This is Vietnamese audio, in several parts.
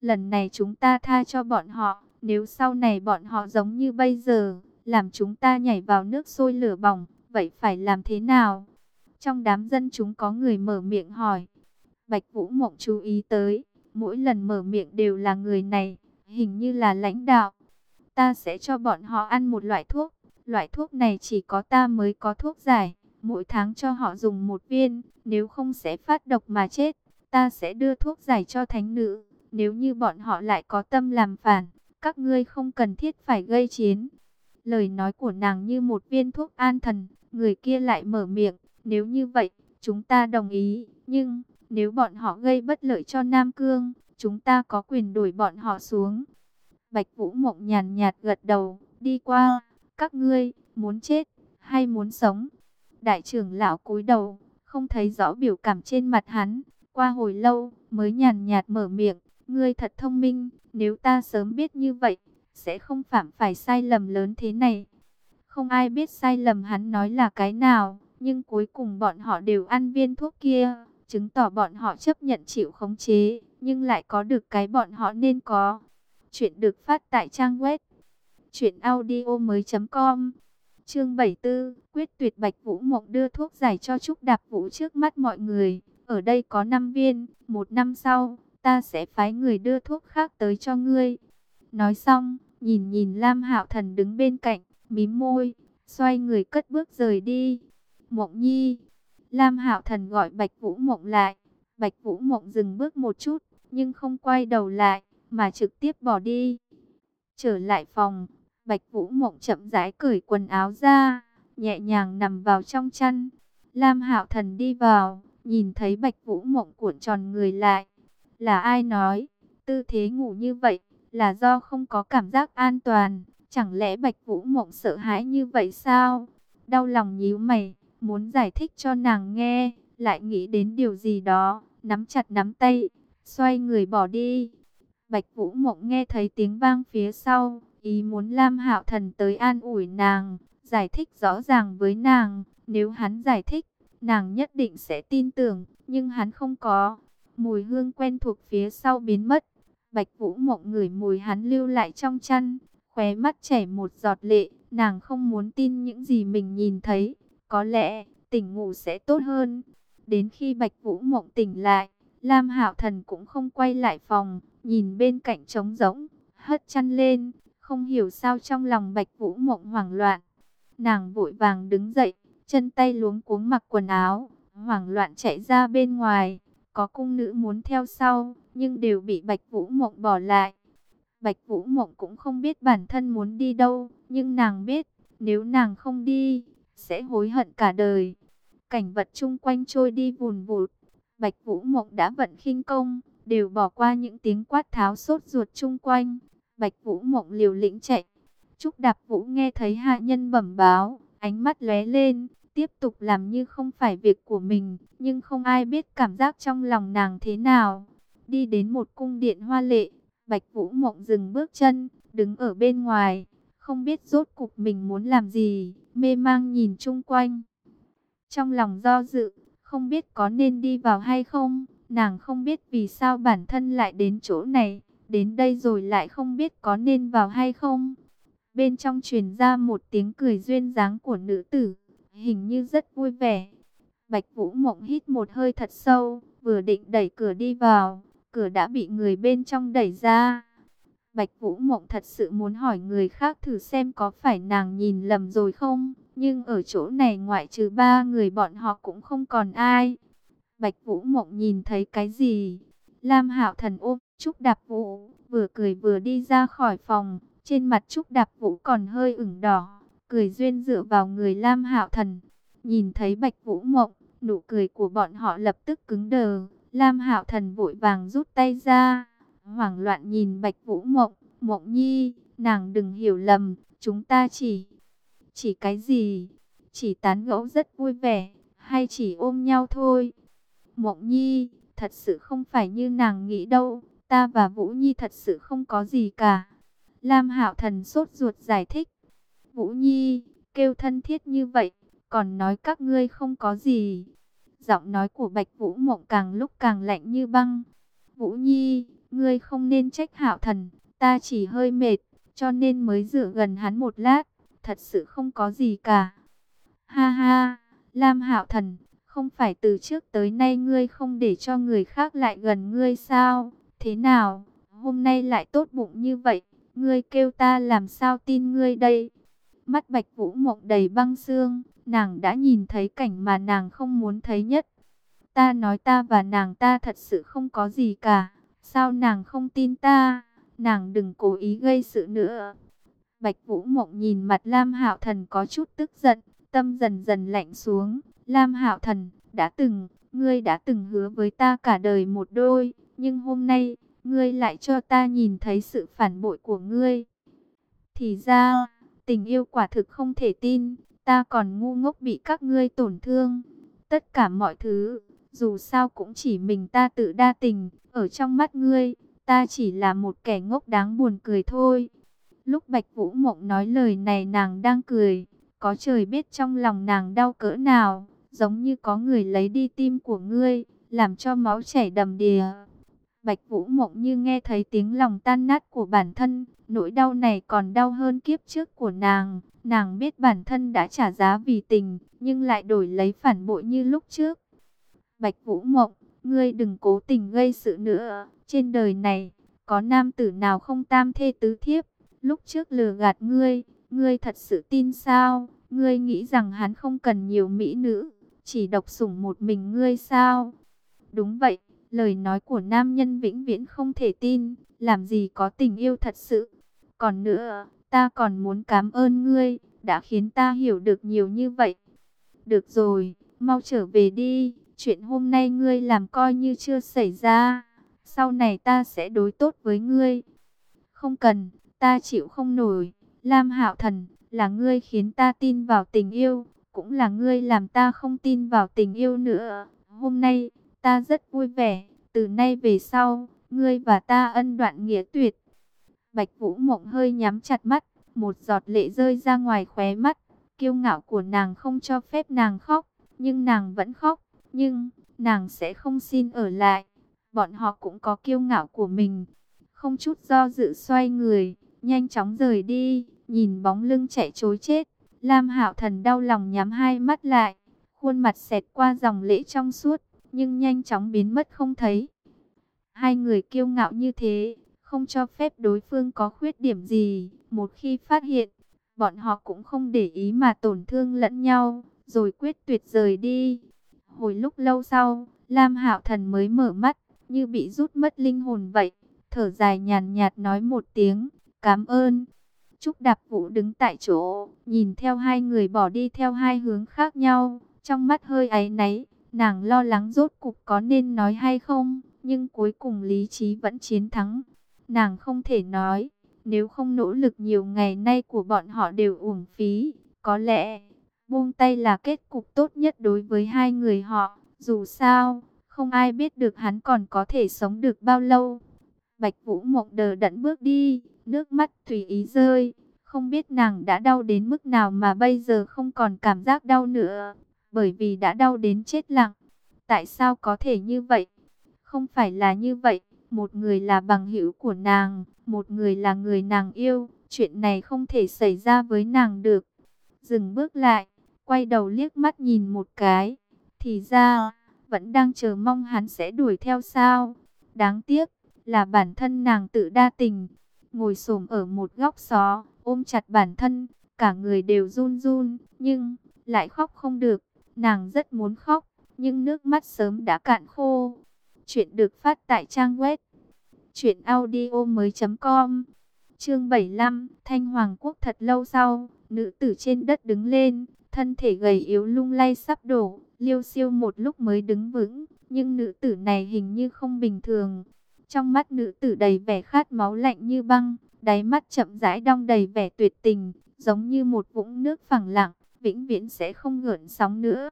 Lần này chúng ta tha cho bọn họ, nếu sau này bọn họ giống như bây giờ, làm chúng ta nhảy vào nước sôi lửa bỏng, vậy phải làm thế nào? Trong đám dân chúng có người mở miệng hỏi. Bạch Vũ Mộng chú ý tới, mỗi lần mở miệng đều là người này, hình như là lãnh đạo. Ta sẽ cho bọn họ ăn một loại thuốc, loại thuốc này chỉ có ta mới có thuốc giải, mỗi tháng cho họ dùng một viên, nếu không sẽ phát độc mà chết. Ta sẽ đưa thuốc giải cho thánh nữ, nếu như bọn họ lại có tâm làm phản, các ngươi không cần thiết phải gây chiến. Lời nói của nàng như một viên thuốc an thần, người kia lại mở miệng, nếu như vậy, chúng ta đồng ý, nhưng nếu bọn họ gây bất lợi cho Nam Cương, chúng ta có quyền đuổi bọn họ xuống. Bạch Vũ Mộng nhàn nhạt gật đầu, đi qua, các ngươi, muốn chết, hay muốn sống? Đại trưởng lão cúi đầu, không thấy rõ biểu cảm trên mặt hắn, qua hồi lâu, mới nhàn nhạt mở miệng, ngươi thật thông minh, nếu ta sớm biết như vậy, sẽ không phạm phải sai lầm lớn thế này. Không ai biết sai lầm hắn nói là cái nào, nhưng cuối cùng bọn họ đều ăn viên thuốc kia, chứng tỏ bọn họ chấp nhận chịu khống chế, nhưng lại có được cái bọn họ nên có. Chuyện được phát tại trang web truyệnaudiomoi.com. Chương 74, quyết tuyệt Bạch Vũ Mộng đưa thuốc giải cho Trúc Đạp Vũ trước mắt mọi người. Ở đây có 5 viên, một năm sau, ta sẽ phái người đưa thuốc khác tới cho ngươi. Nói xong, nhìn nhìn Lam Hạo Thần đứng bên cạnh, mím môi, xoay người cất bước rời đi. Mộng Nhi, Lam Hạo Thần gọi Bạch Vũ Mộng lại. Bạch Vũ Mộng dừng bước một chút, nhưng không quay đầu lại, mà trực tiếp bỏ đi. Trở lại phòng, Bạch Vũ Mộng chậm rãi cởi quần áo ra, nhẹ nhàng nằm vào trong chăn. Lam Hạo Thần đi vào, nhìn thấy Bạch Vũ Mộng cuộn tròn người lại. Là ai nói, tư thế ngủ như vậy, là do không có cảm giác an toàn. Chẳng lẽ Bạch Vũ Mộng sợ hãi như vậy sao? Đau lòng nhíu mày, muốn giải thích cho nàng nghe, lại nghĩ đến điều gì đó, nắm chặt nắm tay, xoay người bỏ đi. Bạch Vũ Mộng nghe thấy tiếng vang phía sau, ý muốn Lam Hạo Thần tới an ủi nàng, giải thích rõ ràng với nàng, nếu hắn giải thích, nàng nhất định sẽ tin tưởng, nhưng hắn không có. Mùi hương quen thuộc phía sau biến mất, Bạch Vũ Mộng ngửi mùi hắn lưu lại trong chăn, khóe mắt chảy một giọt lệ, nàng không muốn tin những gì mình nhìn thấy, có lẽ tỉnh ngủ sẽ tốt hơn. Đến khi Bạch Vũ Mộng tỉnh lại, Lam Hạo Thần cũng không quay lại phòng, nhìn bên cạnh trống rỗng, hất chăn lên, không hiểu sao trong lòng Bạch Vũ Mộng hoảng loạn. Nàng vội vàng đứng dậy, chân tay luống cuống mặc quần áo, hoảng loạn chạy ra bên ngoài. Có cung nữ muốn theo sau, nhưng đều bị Bạch Vũ Mộng bỏ lại. Bạch Vũ Mộng cũng không biết bản thân muốn đi đâu, nhưng nàng biết, nếu nàng không đi, sẽ hối hận cả đời. Cảnh vật chung quanh trôi đi vùn vụt, Bạch Vũ Mộng đã vận khinh công, đều bỏ qua những tiếng quát tháo sốt ruột chung quanh. Bạch Vũ Mộng liều lĩnh chạy. Trúc Đạp Vũ nghe thấy hạ nhân bẩm báo, ánh mắt lóe lên, tiếp tục làm như không phải việc của mình, nhưng không ai biết cảm giác trong lòng nàng thế nào. Đi đến một cung điện hoa lệ, Bạch Vũ Mộng dừng bước chân, đứng ở bên ngoài, không biết rốt cục mình muốn làm gì, mê mang nhìn chung quanh. Trong lòng do dự, không biết có nên đi vào hay không, nàng không biết vì sao bản thân lại đến chỗ này, đến đây rồi lại không biết có nên vào hay không. Bên trong truyền ra một tiếng cười duyên dáng của nữ tử, hình như rất vui vẻ. Bạch Vũ Mộng hít một hơi thật sâu, vừa định đẩy cửa đi vào, cửa đã bị người bên trong đẩy ra. Bạch Vũ Mộng thật sự muốn hỏi người khác thử xem có phải nàng nhìn lầm rồi không, nhưng ở chỗ này ngoại trừ ba người bọn họ cũng không còn ai. Bạch Vũ Mộng nhìn thấy cái gì? Lam Hạo Thần ôm Trúc Đạp Vũ, vừa cười vừa đi ra khỏi phòng, trên mặt Trúc Đạp Vũ còn hơi ửng đỏ, cười duyên dựa vào người Lam Hạo Thần. Nhìn thấy Bạch Vũ Mộng, nụ cười của bọn họ lập tức cứng đờ, Lam Hạo Thần vội vàng rút tay ra, hoảng loạn nhìn Bạch Vũ Mộng, "Mộng Nhi, nàng đừng hiểu lầm, chúng ta chỉ chỉ cái gì? Chỉ tán gẫu rất vui vẻ, hay chỉ ôm nhau thôi?" Mộng Nhi, thật sự không phải như nàng nghĩ đâu, ta và Vũ Nhi thật sự không có gì cả. Lam Hạo Thần sốt ruột giải thích. Vũ Nhi, kêu thân thiết như vậy, còn nói các ngươi không có gì. Giọng nói của Bạch Vũ Mộng càng lúc càng lạnh như băng. Vũ Nhi, ngươi không nên trách hạo thần, ta chỉ hơi mệt, cho nên mới dựa gần hắn một lát, thật sự không có gì cả. Ha ha, Lam hạo thần, không phải từ trước tới nay ngươi không để cho người khác lại gần ngươi sao? Thế nào, hôm nay lại tốt bụng như vậy, ngươi kêu ta làm sao tin ngươi đây? Mắt Bạch Vũ Mộng đầy băng xương, nàng đã nhìn thấy cảnh mà nàng không muốn thấy nhất. Ta nói ta và nàng ta thật sự không có gì cả, sao nàng không tin ta? Nàng đừng cố ý gây sự nữa. Bạch Vũ Mộng nhìn mặt Lam Hạo Thần có chút tức giận, tâm dần dần lạnh xuống. Lam Hạo Thần, đã từng, ngươi đã từng hứa với ta cả đời một đôi, nhưng hôm nay, ngươi lại cho ta nhìn thấy sự phản bội của ngươi. Thì ra, tình yêu quả thực không thể tin, ta còn ngu ngốc bị các ngươi tổn thương. Tất cả mọi thứ, dù sao cũng chỉ mình ta tự đa tình, ở trong mắt ngươi, ta chỉ là một kẻ ngốc đáng buồn cười thôi. Lúc Bạch Vũ Mộng nói lời này nàng đang cười, có trời biết trong lòng nàng đau cỡ nào, giống như có người lấy đi tim của ngươi, làm cho máu chảy đầm đìa. Bạch Vũ Mộng như nghe thấy tiếng lòng tan nát của bản thân, nỗi đau này còn đau hơn kiếp trước của nàng. Nàng biết bản thân đã trả giá vì tình, nhưng lại đổi lấy phản bội như lúc trước. Bạch Vũ Mộng, ngươi đừng cố tình gây sự nữa. Trên đời này, có nam tử nào không tam thê tứ thiếp? Lúc trước lừa gạt ngươi, ngươi thật sự tin sao? Ngươi nghĩ rằng hắn không cần nhiều mỹ nữ, chỉ độc sủng một mình ngươi sao? Đúng vậy, lời nói của nam nhân vĩnh viễn không thể tin, làm gì có tình yêu thật sự. Còn nữa, ta còn muốn cảm ơn ngươi, đã khiến ta hiểu được nhiều như vậy. Được rồi, mau trở về đi, chuyện hôm nay ngươi làm coi như chưa xảy ra. Sau này ta sẽ đối tốt với ngươi. Không cần, ta chịu không nổi. Lam Hạo Thần, là ngươi khiến ta tin vào tình yêu, cũng là ngươi làm ta không tin vào tình yêu nữa. Hôm nay, ta rất vui vẻ, từ nay về sau, ngươi và ta ân đoạn nghĩa tuyệt. Bạch Vũ Mộng hơi nhắm chặt mắt, một giọt lệ rơi ra ngoài khóe mắt, kiêu ngạo của nàng không cho phép nàng khóc, nhưng nàng vẫn khóc, nhưng nàng sẽ không xin ở lại. Bọn họ cũng có kiêu ngạo của mình, không chút do dự xoay người, nhanh chóng rời đi, nhìn bóng lưng chạy trối chết. Lam Hạo Thần đau lòng nhắm hai mắt lại, khuôn mặt xẹt qua dòng lễ trong suốt, nhưng nhanh chóng biến mất không thấy. Hai người kiêu ngạo như thế, không cho phép đối phương có khuyết điểm gì. Một khi phát hiện, bọn họ cũng không để ý mà tổn thương lẫn nhau, rồi quyết tuyệt rời đi. Hồi lúc lâu sau, Lam Hạo Thần mới mở mắt, như bị rút mất linh hồn vậy. Thở dài nhàn nhạt nói một tiếng, cảm ơn. Trúc Đạp Vũ đứng tại chỗ, nhìn theo hai người bỏ đi theo hai hướng khác nhau, trong mắt hơi áy náy, nàng lo lắng rốt cục có nên nói hay không, nhưng cuối cùng lý trí vẫn chiến thắng. Nàng không thể nói, nếu không nỗ lực nhiều ngày nay của bọn họ đều uổng phí, có lẽ buông tay là kết cục tốt nhất đối với hai người họ, dù sao, không ai biết được hắn còn có thể sống được bao lâu. Bạch Vũ Mộng đờ đẫn bước đi, nước mắt tùy ý rơi. Không biết nàng đã đau đến mức nào mà bây giờ không còn cảm giác đau nữa. Bởi vì đã đau đến chết lặng. Tại sao có thể như vậy? Không phải là như vậy. Một người là bằng hữu của nàng. Một người là người nàng yêu. Chuyện này không thể xảy ra với nàng được. Dừng bước lại. Quay đầu liếc mắt nhìn một cái. Thì ra, vẫn đang chờ mong hắn sẽ đuổi theo sao. Đáng tiếc, là bản thân nàng tự đa tình ngồi xổm ở một góc xó, ôm chặt bản thân, cả người đều run run, nhưng lại khóc không được. Nàng rất muốn khóc, nhưng nước mắt sớm đã cạn khô. Chuyện được phát tại trang web truyệnaudiomoi.com. Chương 75, Thanh Hoàng quốc thật lâu sau, nữ tử trên đất đứng lên, thân thể gầy yếu lung lay sắp đổ, Liêu Siêu một lúc mới đứng vững, nhưng nữ tử này hình như không bình thường. Trong mắt nữ tử đầy vẻ khát máu lạnh như băng, đáy mắt chậm rãi đong đầy vẻ tuyệt tình, giống như một vũng nước phẳng lặng, vĩnh viễn sẽ không gợn sóng nữa.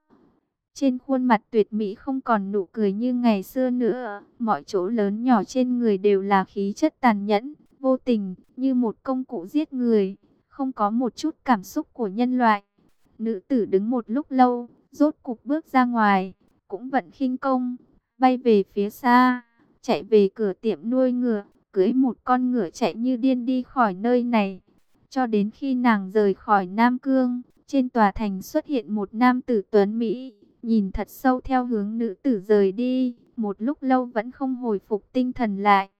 Trên khuôn mặt tuyệt mỹ không còn nụ cười như ngày xưa nữa, mọi chỗ lớn nhỏ trên người đều là khí chất tàn nhẫn, vô tình, như một công cụ giết người, không có một chút cảm xúc của nhân loại. Nữ tử đứng một lúc lâu, rốt cục bước ra ngoài, cũng vận khinh công, bay về phía xa chạy về cửa tiệm nuôi ngựa, cưới một con ngựa chạy như điên đi khỏi nơi này. Cho đến khi nàng rời khỏi Nam Cương, trên tòa thành xuất hiện một nam tử tuấn Mỹ, nhìn thật sâu theo hướng nữ tử rời đi, một lúc lâu vẫn không hồi phục tinh thần lại.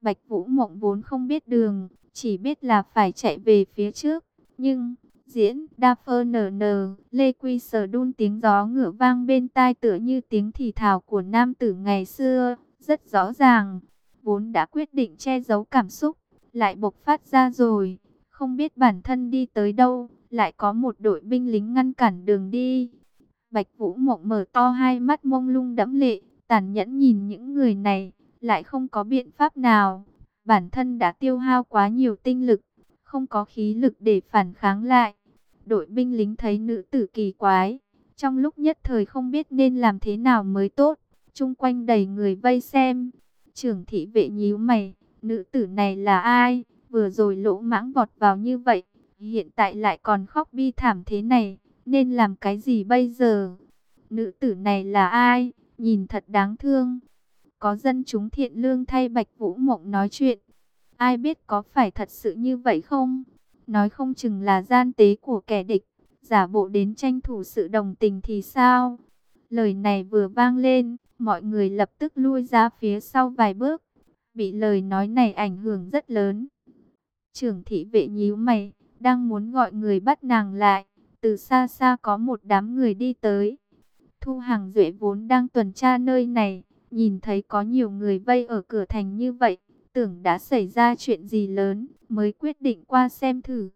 Bạch Vũ Mộng vốn không biết đường, chỉ biết là phải chạy về phía trước, nhưng diễn đa phơ nở nở, lê quy sờ đun tiếng gió ngựa vang bên tai tựa như tiếng thì thào của nam tử ngày xưa, rất rõ ràng, vốn đã quyết định che giấu cảm xúc, lại bộc phát ra rồi, không biết bản thân đi tới đâu, lại có một đội binh lính ngăn cản đường đi. Bạch Vũ Mộng mở to hai mắt mông lung đẫm lệ, tàn nhẫn nhìn những người này, lại không có biện pháp nào. Bản thân đã tiêu hao quá nhiều tinh lực, không có khí lực để phản kháng lại. Đội binh lính thấy nữ tử kỳ quái, trong lúc nhất thời không biết nên làm thế nào mới tốt. Trung quanh đầy người vây xem. Trưởng thị vệ nhíu mày, nữ tử này là ai? Vừa rồi lỗ mãng vọt vào như vậy, hiện tại lại còn khóc bi thảm thế này, nên làm cái gì bây giờ? Nữ tử này là ai? Nhìn thật đáng thương. Có dân chúng thiện lương thay Bạch Vũ Mộng nói chuyện. Ai biết có phải thật sự như vậy không? Nói không chừng là gian tế của kẻ địch, giả bộ đến tranh thủ sự đồng tình thì sao? Lời này vừa vang lên, mọi người lập tức lui ra phía sau vài bước. Bị lời nói này ảnh hưởng rất lớn. Trưởng thị vệ nhíu mày, đang muốn gọi người bắt nàng lại. Từ xa xa có một đám người đi tới. Thu Hàng Duệ vốn đang tuần tra nơi này, nhìn thấy có nhiều người vây ở cửa thành như vậy, tưởng đã xảy ra chuyện gì lớn, mới quyết định qua xem thử.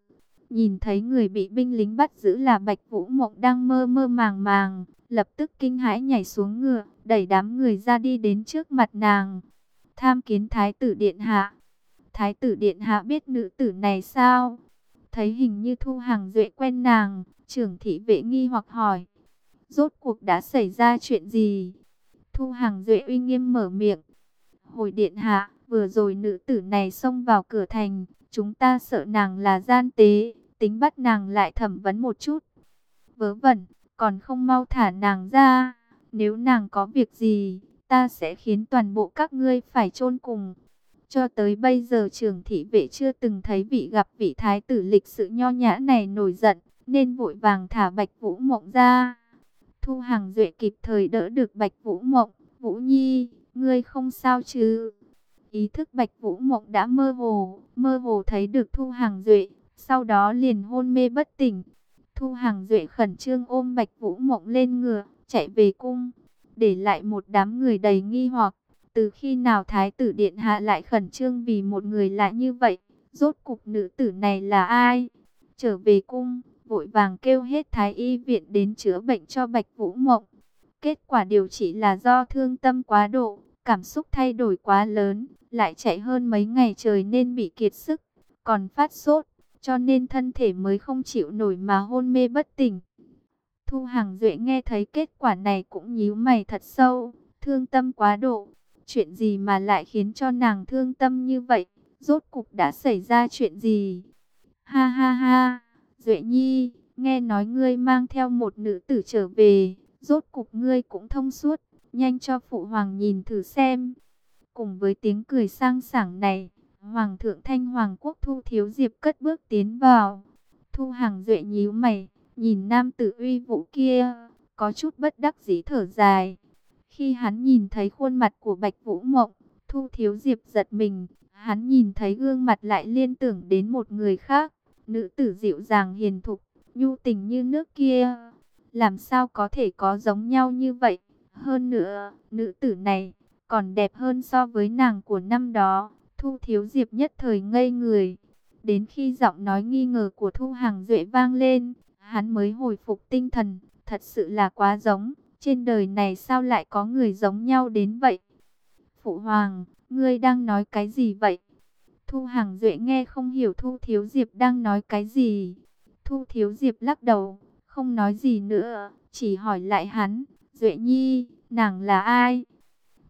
Nhìn thấy người bị binh lính bắt giữ là Bạch Vũ Mộng đang mơ mơ màng màng, lập tức kinh hãi nhảy xuống ngựa, đẩy đám người ra đi đến trước mặt nàng. Tham kiến Thái tử Điện Hạ. Thái tử Điện Hạ biết nữ tử này sao? Thấy hình như Thu Hàng Duệ quen nàng, trưởng thị vệ nghi hoặc hỏi. Rốt cuộc đã xảy ra chuyện gì? Thu Hàng Duệ uy nghiêm mở miệng. Hồi Điện Hạ, vừa rồi nữ tử này xông vào cửa thành, chúng ta sợ nàng là gian tế, tính bắt nàng lại thẩm vấn một chút. Vớ vẩn, còn không mau thả nàng ra, nếu nàng có việc gì, ta sẽ khiến toàn bộ các ngươi phải chôn cùng. Cho tới bây giờ Trường thị vệ chưa từng thấy vị gặp vị thái tử lịch sự nho nhã này nổi giận, nên vội vàng thả Bạch Vũ Mộng ra. Thu Hàng Duệ kịp thời đỡ được Bạch Vũ Mộng, Vũ Nhi, ngươi không sao chứ? Ý thức Bạch Vũ Mộng đã mơ hồ, mơ hồ thấy được Thu Hàng Duệ, sau đó liền hôn mê bất tỉnh. Thu Hàng Duệ khẩn trương ôm Bạch Vũ Mộng lên ngựa, chạy về cung, để lại một đám người đầy nghi hoặc. Từ khi nào Thái tử Điện Hạ lại khẩn trương vì một người lại như vậy? Rốt cục nữ tử này là ai? Trở về cung, vội vàng kêu hết Thái y viện đến chữa bệnh cho Bạch Vũ Mộng. Kết quả điều trị là do thương tâm quá độ, cảm xúc thay đổi quá lớn, lại chạy hơn mấy ngày trời nên bị kiệt sức, còn phát sốt, cho nên thân thể mới không chịu nổi mà hôn mê bất tỉnh. Thu Hằng Duệ nghe thấy kết quả này cũng nhíu mày thật sâu, thương tâm quá độ. Chuyện gì mà lại khiến cho nàng thương tâm như vậy? Rốt cục đã xảy ra chuyện gì? Ha ha ha, Duệ Nhi, nghe nói ngươi mang theo một nữ tử trở về, rốt cục ngươi cũng thông suốt, nhanh cho phụ hoàng nhìn thử xem. Cùng với tiếng cười sang sảng này, Hoàng thượng Thanh Hoàng Quốc Thu Thiếu Diệp cất bước tiến vào. Thu Hàng Duệ nhíu mày, nhìn nam tử uy vũ kia, có chút bất đắc dĩ thở dài. Khi hắn nhìn thấy khuôn mặt của Bạch Vũ Mộng, Thu Thiếu Diệp giật mình, hắn nhìn thấy gương mặt lại liên tưởng đến một người khác, nữ tử dịu dàng hiền thục, nhu tình như nước kia. Làm sao có thể có giống nhau như vậy? Hơn nữa, nữ tử này còn đẹp hơn so với nàng của năm đó. Thu Thiếu Diệp nhất thời ngây người. Đến khi giọng nói nghi ngờ của Thu Hàng Duệ vang lên, hắn mới hồi phục tinh thần. Thật sự là quá giống. Trên đời này sao lại có người giống nhau đến vậy? Phụ Hoàng, ngươi đang nói cái gì vậy? Thu Hàng Duệ nghe không hiểu Thu Thiếu Diệp đang nói cái gì. Thu Thiếu Diệp lắc đầu, không nói gì nữa, chỉ hỏi lại hắn, Duệ Nhi, nàng là ai?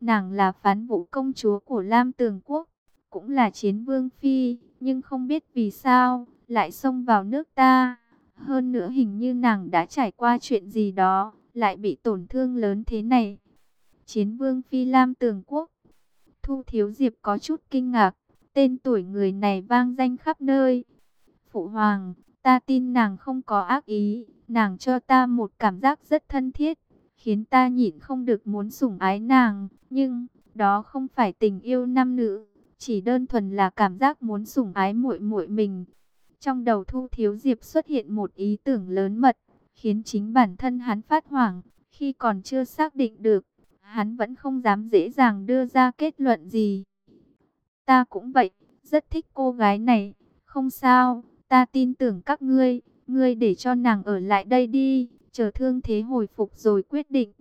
Nàng là phán vũ công chúa của Lam Tường Quốc, cũng là chiến vương phi, nhưng không biết vì sao, lại xông vào nước ta. Hơn nữa hình như nàng đã trải qua chuyện gì đó, lại bị tổn thương lớn thế này. Chiến vương phi Lam Tường Quốc. Thu Thiếu Diệp có chút kinh ngạc, tên tuổi người này vang danh khắp nơi. Phụ Hoàng, ta tin nàng không có ác ý, nàng cho ta một cảm giác rất thân thiết, khiến ta nhịn không được muốn sủng ái nàng, nhưng đó không phải tình yêu nam nữ, chỉ đơn thuần là cảm giác muốn sủng ái muội muội mình. Trong đầu Thu Thiếu Diệp xuất hiện một ý tưởng lớn mật, khiến chính bản thân hắn phát hoảng, khi còn chưa xác định được, hắn vẫn không dám dễ dàng đưa ra kết luận gì. Ta cũng vậy, rất thích cô gái này, không sao, ta tin tưởng các ngươi, ngươi để cho nàng ở lại đây đi, chờ thương thế hồi phục rồi quyết định.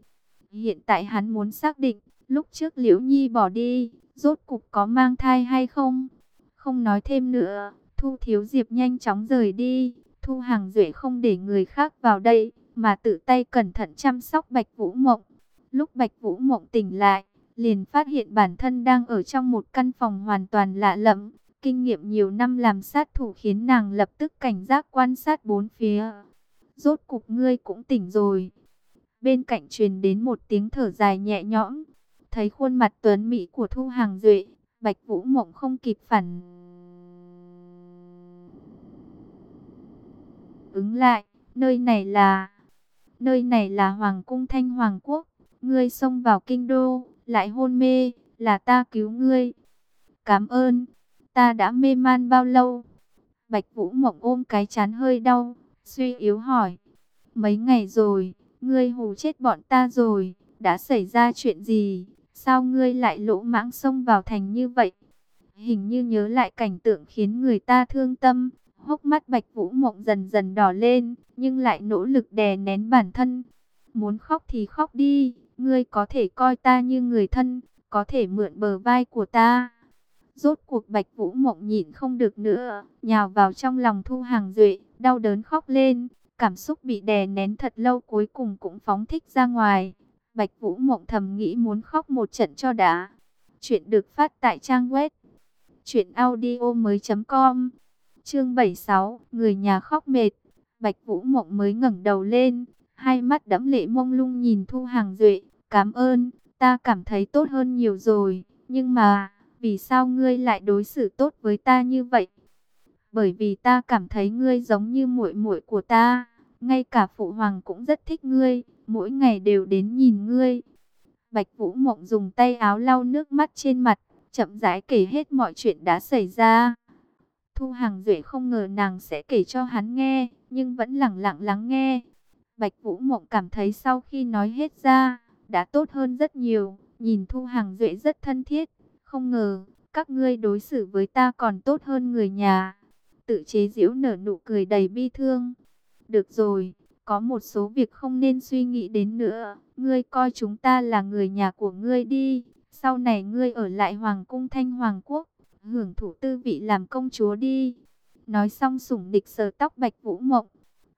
Hiện tại hắn muốn xác định, lúc trước Liễu Nhi bỏ đi, rốt cục có mang thai hay không? Không nói thêm nữa, Thu Thiếu Diệp nhanh chóng rời đi, Thu Hàng Duệ không để người khác vào đây, mà tự tay cẩn thận chăm sóc Bạch Vũ Mộng. Lúc Bạch Vũ Mộng tỉnh lại, liền phát hiện bản thân đang ở trong một căn phòng hoàn toàn lạ lẫm. Kinh nghiệm nhiều năm làm sát thủ khiến nàng lập tức cảnh giác quan sát bốn phía. Rốt cục ngươi cũng tỉnh rồi. Bên cạnh truyền đến một tiếng thở dài nhẹ nhõm. Thấy khuôn mặt tuấn mỹ của Thu Hàng Duệ, Bạch Vũ Mộng không kịp phản ứng lại, nơi này là nơi này là Hoàng cung Thanh Hoàng quốc, ngươi xông vào kinh đô, lại hôn mê, là ta cứu ngươi. Cảm ơn, ta đã mê man bao lâu? Bạch Vũ Mộng ôm cái chán hơi đau, suy yếu hỏi. Mấy ngày rồi, ngươi hù chết bọn ta rồi, đã xảy ra chuyện gì? Sao ngươi lại lỗ mãng xông vào thành như vậy? Hình như nhớ lại cảnh tượng khiến người ta thương tâm, hốc mắt Bạch Vũ Mộng dần dần đỏ lên, nhưng lại nỗ lực đè nén bản thân. Muốn khóc thì khóc đi, ngươi có thể coi ta như người thân, có thể mượn bờ vai của ta. Rốt cuộc Bạch Vũ Mộng nhịn không được nữa, nhào vào trong lòng Thu Hàng Duệ, đau đớn khóc lên, cảm xúc bị đè nén thật lâu cuối cùng cũng phóng thích ra ngoài. Bạch Vũ Mộng thầm nghĩ muốn khóc một trận cho đã. Chuyện được phát tại trang web truyệnaudiomoi.com. Chương 76, người nhà khóc mệt. Bạch Vũ Mộng mới ngẩng đầu lên, hai mắt đẫm lệ mông lung nhìn Thu Hàng Duệ, "Cảm ơn, ta cảm thấy tốt hơn nhiều rồi, nhưng mà vì sao ngươi lại đối xử tốt với ta như vậy?" Bởi vì ta cảm thấy ngươi giống như muội muội của ta, ngay cả phụ hoàng cũng rất thích ngươi, mỗi ngày đều đến nhìn ngươi. Bạch Vũ Mộng dùng tay áo lau nước mắt trên mặt, chậm rãi kể hết mọi chuyện đã xảy ra. Thu Hàng Duệ không ngờ nàng sẽ kể cho hắn nghe, nhưng vẫn lặng lặng lắng nghe. Bạch Vũ Mộng cảm thấy sau khi nói hết ra, đã tốt hơn rất nhiều, nhìn Thu Hàng Duệ rất thân thiết, không ngờ, các ngươi đối xử với ta còn tốt hơn người nhà. Tự chế giễu nở nụ cười đầy bi thương. Được rồi, có một số việc không nên suy nghĩ đến nữa, ngươi coi chúng ta là người nhà của ngươi đi, sau này ngươi ở lại Hoàng cung Thanh Hoàng Quốc, hưởng thụ tư vị làm công chúa đi. Nói xong sủng địch sờ tóc Bạch Vũ Mộng.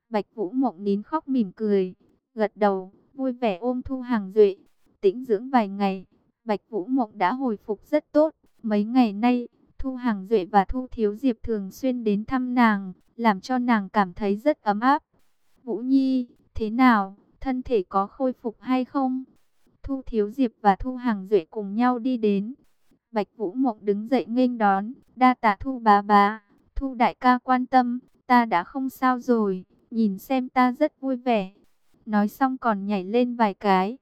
Bạch Vũ Mộng nín khóc mỉm cười, gật đầu, vui vẻ ôm Thu Hàng Duệ. Tĩnh dưỡng vài ngày, Bạch Vũ Mộng đã hồi phục rất tốt. Mấy ngày nay, Thu Hàng Duệ và Thu Thiếu Diệp thường xuyên đến thăm nàng, làm cho nàng cảm thấy rất ấm áp. Vũ Nhi, thế nào, thân thể có khôi phục hay không? Thu Thiếu Diệp và Thu Hàng Duệ cùng nhau đi đến. Bạch Vũ Mộng đứng dậy nghênh đón, đa tạ Thu bá bá, Thu đại ca quan tâm, ta đã không sao rồi, nhìn xem ta rất vui vẻ. Nói xong còn nhảy lên vài cái.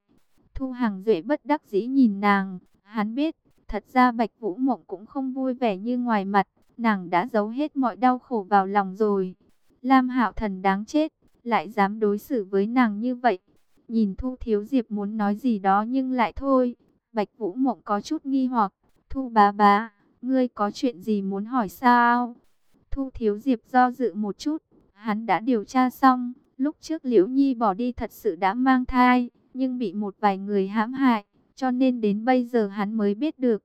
Thu Hàng Duệ bất đắc dĩ nhìn nàng, hắn biết, thật ra Bạch Vũ Mộng cũng không vui vẻ như ngoài mặt, nàng đã giấu hết mọi đau khổ vào lòng rồi. Lam Hạo Thần đáng chết, lại dám đối xử với nàng như vậy. Nhìn Thu Thiếu Diệp muốn nói gì đó nhưng lại thôi. Bạch Vũ Mộng có chút nghi hoặc. Thu bá bá, ngươi có chuyện gì muốn hỏi sao? Thu Thiếu Diệp do dự một chút. Hắn đã điều tra xong. Lúc trước Liễu Nhi bỏ đi thật sự đã mang thai. Nhưng bị một vài người hãm hại. Cho nên đến bây giờ hắn mới biết được.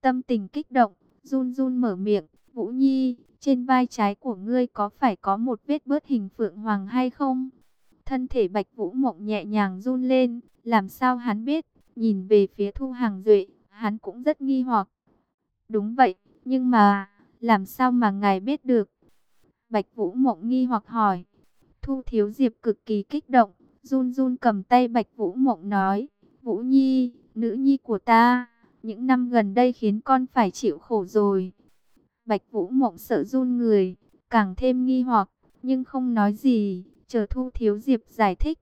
Tâm tình kích động, run run mở miệng. Vũ Nhi, trên vai trái của ngươi có phải có một vết bớt hình phượng hoàng hay không? Thân thể Bạch Vũ Mộng nhẹ nhàng run lên, làm sao hắn biết? Nhìn về phía Thu Hàng Duệ, hắn cũng rất nghi hoặc. Đúng vậy, nhưng mà, làm sao mà ngài biết được? Bạch Vũ Mộng nghi hoặc hỏi. Thu Thiếu Diệp cực kỳ kích động, run run cầm tay Bạch Vũ Mộng nói, Vũ Nhi, nữ nhi của ta, những năm gần đây khiến con phải chịu khổ rồi. Bạch Vũ Mộng sợ run người, càng thêm nghi hoặc, nhưng không nói gì, chờ Thu Thiếu Diệp giải thích.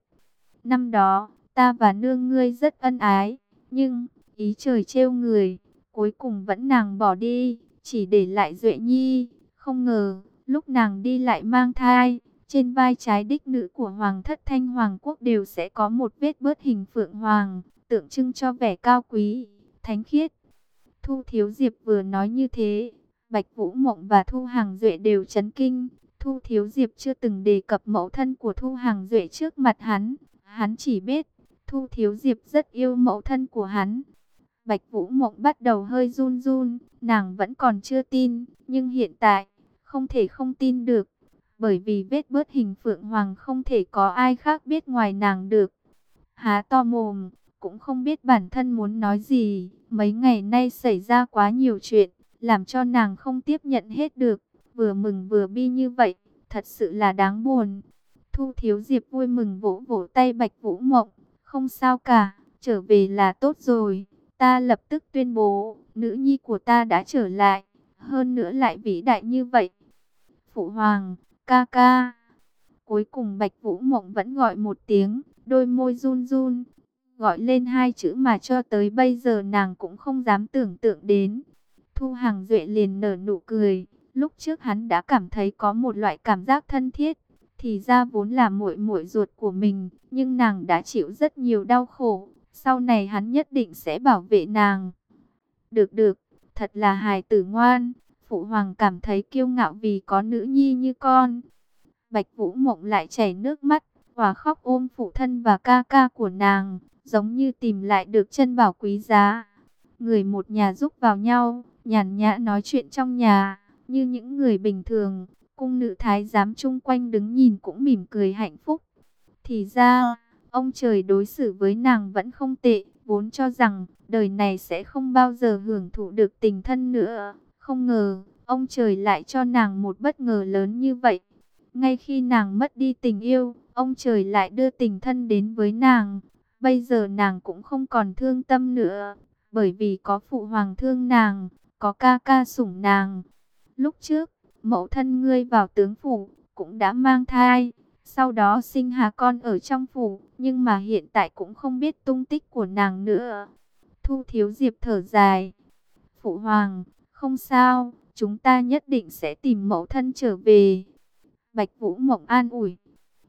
Năm đó, ta và nương ngươi rất ân ái, nhưng, ý trời trêu người, cuối cùng vẫn nàng bỏ đi, chỉ để lại Duệ Nhi, không ngờ, lúc nàng đi lại mang thai, trên vai trái đích nữ của Hoàng thất Thanh Hoàng quốc đều sẽ có một vết bớt hình phượng hoàng, tượng trưng cho vẻ cao quý, thánh khiết. Thu Thiếu Diệp vừa nói như thế, Bạch Vũ Mộng và Thu Hàng Duệ đều chấn kinh. Thu Thiếu Diệp chưa từng đề cập mẫu thân của Thu Hàng Duệ trước mặt hắn, hắn chỉ biết Thu Thiếu Diệp rất yêu mẫu thân của hắn. Bạch Vũ Mộng bắt đầu hơi run run, nàng vẫn còn chưa tin, nhưng hiện tại, không thể không tin được, bởi vì vết bớt hình Phượng Hoàng không thể có ai khác biết ngoài nàng được. Há to mồm, cũng không biết bản thân muốn nói gì, mấy ngày nay xảy ra quá nhiều chuyện, làm cho nàng không tiếp nhận hết được, vừa mừng vừa bi như vậy, thật sự là đáng buồn. Thu Thiếu Diệp vui mừng vỗ vỗ tay Bạch Vũ Mộng, không sao cả, trở về là tốt rồi, ta lập tức tuyên bố, nữ nhi của ta đã trở lại, hơn nữa lại vĩ đại như vậy. Phụ Hoàng, ca ca. Cuối cùng Bạch Vũ Mộng vẫn gọi một tiếng, đôi môi run run, gọi lên hai chữ mà cho tới bây giờ nàng cũng không dám tưởng tượng đến. Thu Hàng Duệ liền nở nụ cười, lúc trước hắn đã cảm thấy có một loại cảm giác thân thiết, thì ra vốn là muội muội ruột của mình, nhưng nàng đã chịu rất nhiều đau khổ, sau này hắn nhất định sẽ bảo vệ nàng. Được được, thật là hài tử ngoan, phụ hoàng cảm thấy kiêu ngạo vì có nữ nhi như con. Bạch Vũ Mộng lại chảy nước mắt, và khóc ôm phụ thân và ca ca của nàng, giống như tìm lại được chân bảo quý giá. Người một nhà giúp vào nhau, nhàn nhã nói chuyện trong nhà, như những người bình thường, cung nữ thái giám chung quanh đứng nhìn cũng mỉm cười hạnh phúc. Thì ra, ông trời đối xử với nàng vẫn không tệ, vốn cho rằng đời này sẽ không bao giờ hưởng thụ được tình thân nữa. Không ngờ, ông trời lại cho nàng một bất ngờ lớn như vậy. Ngay khi nàng mất đi tình yêu, ông trời lại đưa tình thân đến với nàng. Bây giờ nàng cũng không còn thương tâm nữa, bởi vì có phụ hoàng thương nàng, có ca ca sủng nàng. Lúc trước, mẫu thân ngươi vào tướng phủ, cũng đã mang thai, sau đó sinh hạ con ở trong phủ, nhưng mà hiện tại cũng không biết tung tích của nàng nữa. Thu Thiếu Diệp thở dài. Phụ hoàng, không sao, chúng ta nhất định sẽ tìm mẫu thân trở về. Bạch Vũ Mộng an ủi.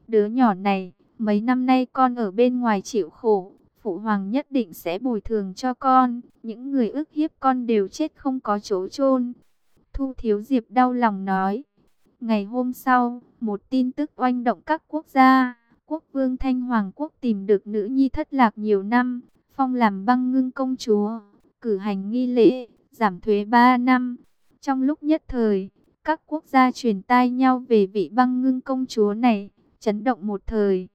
Đứa nhỏ này, mấy năm nay con ở bên ngoài chịu khổ, phụ hoàng nhất định sẽ bồi thường cho con. Những người ức hiếp con đều chết không có chỗ chôn. Thu Thiếu Diệp đau lòng nói. Ngày hôm sau, một tin tức oanh động các quốc gia. Quốc vương Thanh Hoàng Quốc tìm được nữ nhi thất lạc nhiều năm, phong làm băng ngưng công chúa, cử hành nghi lễ, giảm thuế 3 năm. Trong lúc nhất thời, các quốc gia truyền tai nhau về vị băng ngưng công chúa này, chấn động một thời.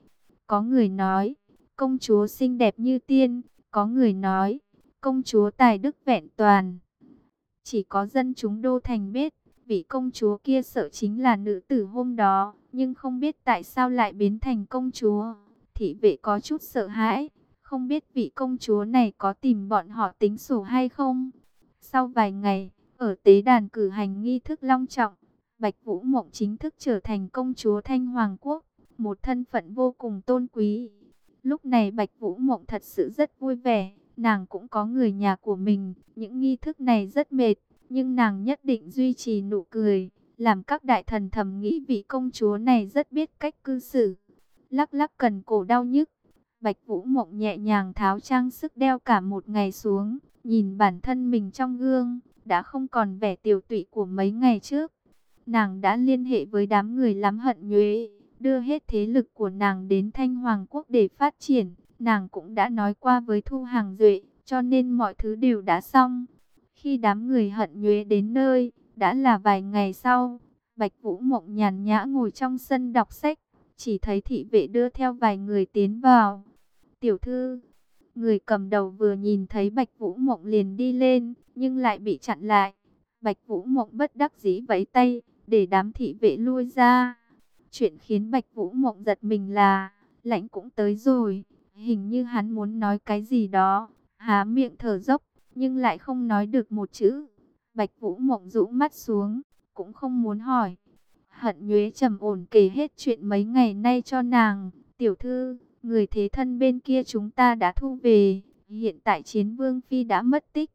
Có người nói, công chúa xinh đẹp như tiên, có người nói, công chúa tài đức vẹn toàn. Chỉ có dân chúng đô thành biết, vị công chúa kia sợ chính là nữ tử hôm đó, nhưng không biết tại sao lại biến thành công chúa. Thị vệ có chút sợ hãi, không biết vị công chúa này có tìm bọn họ tính sổ hay không. Sau vài ngày, ở tế đàn cử hành nghi thức long trọng, Bạch Vũ Mộng chính thức trở thành công chúa Thanh Hoàng Quốc, một thân phận vô cùng tôn quý. Lúc này Bạch Vũ Mộng thật sự rất vui vẻ, nàng cũng có người nhà của mình, những nghi thức này rất mệt, nhưng nàng nhất định duy trì nụ cười, làm các đại thần thầm nghĩ vị công chúa này rất biết cách cư xử. Lắc lắc cần cổ đau nhức, Bạch Vũ Mộng nhẹ nhàng tháo trang sức đeo cả một ngày xuống, nhìn bản thân mình trong gương, đã không còn vẻ tiểu tụy của mấy ngày trước. Nàng đã liên hệ với đám người lắm hận nhuế, đưa hết thế lực của nàng đến Thanh Hoàng Quốc để phát triển. Nàng cũng đã nói qua với Thu Hàng Duệ, cho nên mọi thứ đều đã xong. Khi đám người hận nhuế đến nơi, đã là vài ngày sau, Bạch Vũ Mộng nhàn nhã ngồi trong sân đọc sách, chỉ thấy thị vệ đưa theo vài người tiến vào. Tiểu thư, người cầm đầu vừa nhìn thấy Bạch Vũ Mộng liền đi lên, nhưng lại bị chặn lại. Bạch Vũ Mộng bất đắc dĩ vẫy tay, để đám thị vệ lui ra. Chuyện khiến Bạch Vũ Mộng giật mình là, lãnh cũng tới rồi, hình như hắn muốn nói cái gì đó, há miệng thở dốc, nhưng lại không nói được một chữ. Bạch Vũ Mộng rũ mắt xuống, cũng không muốn hỏi. Hận Nhuế trầm ổn kể hết chuyện mấy ngày nay cho nàng. Tiểu thư, người thế thân bên kia chúng ta đã thu về. Hiện tại chiến vương phi đã mất tích.